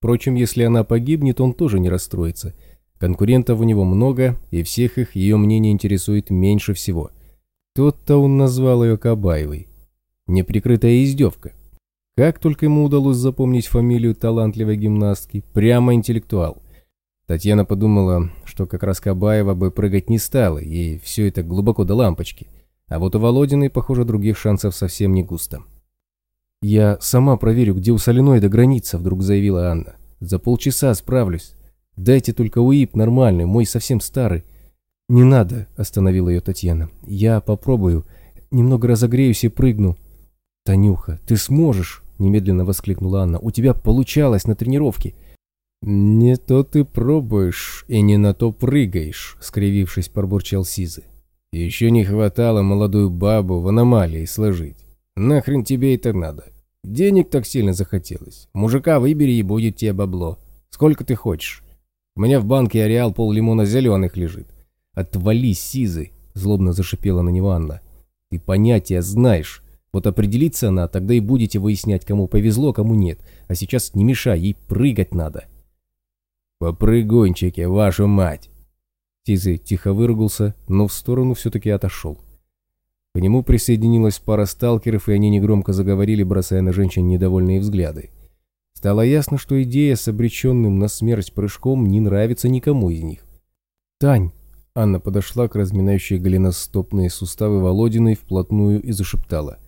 Впрочем, если она погибнет, он тоже не расстроится. Конкурентов у него много, и всех их ее мнение интересует меньше всего. Тот-то он назвал ее Кабаевой. Неприкрытая издевка. Как только ему удалось запомнить фамилию талантливой гимнастки, прямо интеллектуал. Татьяна подумала, что как раз Кабаева бы прыгать не стала, ей все это глубоко до лампочки. А вот у Володиной, похоже, других шансов совсем не густо. «Я сама проверю, где у соленоида граница», — вдруг заявила Анна. «За полчаса справлюсь. Дайте только УИП нормальный, мой совсем старый». «Не надо», — остановила ее Татьяна. «Я попробую. Немного разогреюсь и прыгну». «Танюха, ты сможешь!» — немедленно воскликнула Анна. «У тебя получалось на тренировке». «Не то ты пробуешь и не на то прыгаешь», — скривившись, пробурчал Сизы. «Еще не хватало молодую бабу в аномалии сложить. Нахрен тебе это надо? Денег так сильно захотелось. Мужика выбери и будет тебе бабло. Сколько ты хочешь? У меня в банке ареал пол лимона зеленых лежит. Отвали, Сизы!» — злобно зашипела на него Анна. «Ты понятия знаешь. Вот определиться она, тогда и будете выяснять, кому повезло, кому нет. А сейчас не мешай, ей прыгать надо». «Попрыгунчики, вашу мать!» Тизы тихо выругался, но в сторону все-таки отошел. К нему присоединилась пара сталкеров, и они негромко заговорили, бросая на женщин недовольные взгляды. Стало ясно, что идея с обреченным на смерть прыжком не нравится никому из них. «Тань!» Анна подошла к разминающей голеностопные суставы Володиной вплотную и зашептала.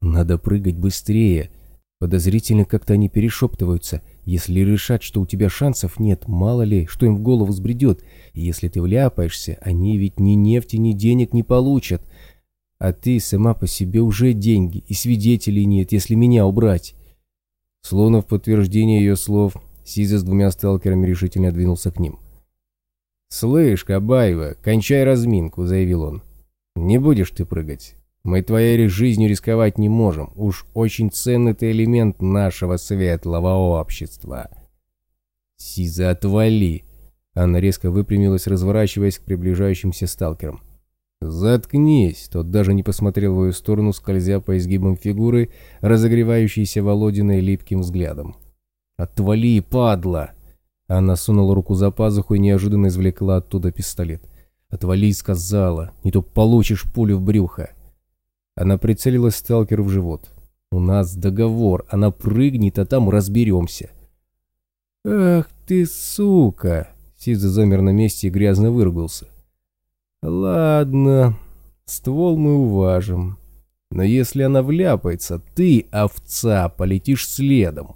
«Надо прыгать быстрее!» Подозрительно как-то они перешептываются – если решат, что у тебя шансов нет, мало ли, что им в голову взбредет. Если ты вляпаешься, они ведь ни нефти, ни денег не получат. А ты сама по себе уже деньги, и свидетелей нет, если меня убрать. Словно в подтверждение ее слов, Сиза с двумя сталкерами решительно двинулся к ним. «Слышь, Кабаева, кончай разминку», — заявил он. «Не будешь ты прыгать. Мы твоей жизнью рисковать не можем. Уж очень ценный ты элемент нашего светлого общества. Сиза, отвали. Анна резко выпрямилась, разворачиваясь к приближающимся сталкерам. «Заткнись!» Тот даже не посмотрел в ее сторону, скользя по изгибам фигуры, разогревающейся Володиной липким взглядом. «Отвали, падла!» Анна сунула руку за пазуху и неожиданно извлекла оттуда пистолет. «Отвали!» — сказала. «Не то получишь пулю в брюхо!» Она прицелилась сталкеру в живот. «У нас договор, она прыгнет, а там разберемся». «Ах ты, сука!» Сиза замер на месте и грязно выругался. «Ладно, ствол мы уважим. Но если она вляпается, ты, овца, полетишь следом.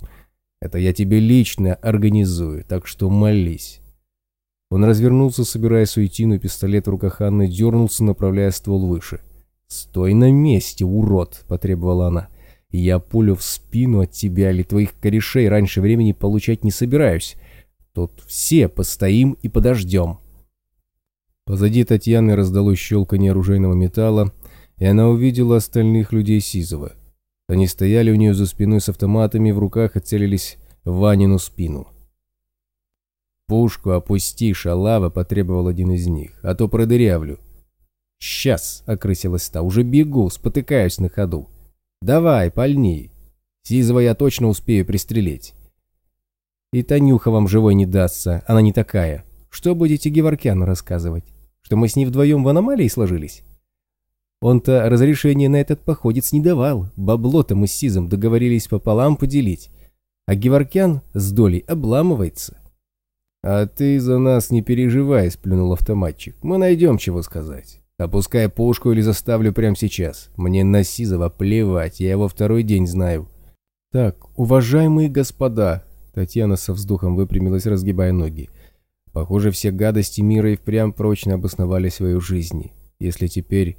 Это я тебе лично организую, так что молись». Он развернулся, собираясь уйти, но пистолет в руках Анны дернулся, направляя ствол выше. «Стой на месте, урод!» — потребовала она. «Я пулю в спину от тебя или твоих корешей раньше времени получать не собираюсь. Тут все постоим и подождем». Позади Татьяны раздалось щелканье оружейного металла, и она увидела остальных людей Сизова. Они стояли у нее за спиной с автоматами в руках и целились в Ванину спину. «Пушку опусти, шалава!» — потребовал один из них, «а то продырявлю». «Сейчас!» — окрысилась та. «Уже бегу, спотыкаюсь на ходу. Давай, пальни. Сизова я точно успею пристрелить». «И Танюха вам живой не дастся, она не такая. Что будете Геворкяну рассказывать? Что мы с ней вдвоем в аномалии сложились?» Он-то разрешения на этот походец не давал. Бабло-то мы с Сизом договорились пополам поделить. А Геворкян с долей обламывается. «А ты за нас не переживай», — сплюнул автоматчик. «Мы найдем, чего сказать». Опускай пушку или заставлю прямо сейчас. Мне на Сизова плевать, я его второй день знаю. Так, уважаемые господа, Татьяна со вздохом выпрямилась, разгибая ноги. Похоже, все гадости мира и впрямь прочно обосновали свою жизнь. Если теперь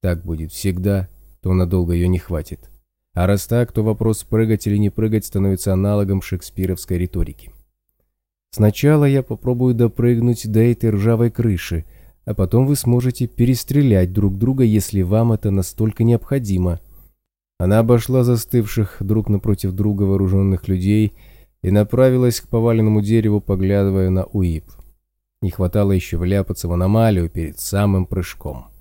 так будет всегда, то надолго ее не хватит. А раз так, то вопрос прыгать или не прыгать становится аналогом шекспировской риторики. Сначала я попробую допрыгнуть до этой ржавой крыши, а потом вы сможете перестрелять друг друга, если вам это настолько необходимо. Она обошла застывших друг напротив друга вооруженных людей и направилась к поваленному дереву, поглядывая на УИП. Не хватало еще вляпаться в аномалию перед самым прыжком.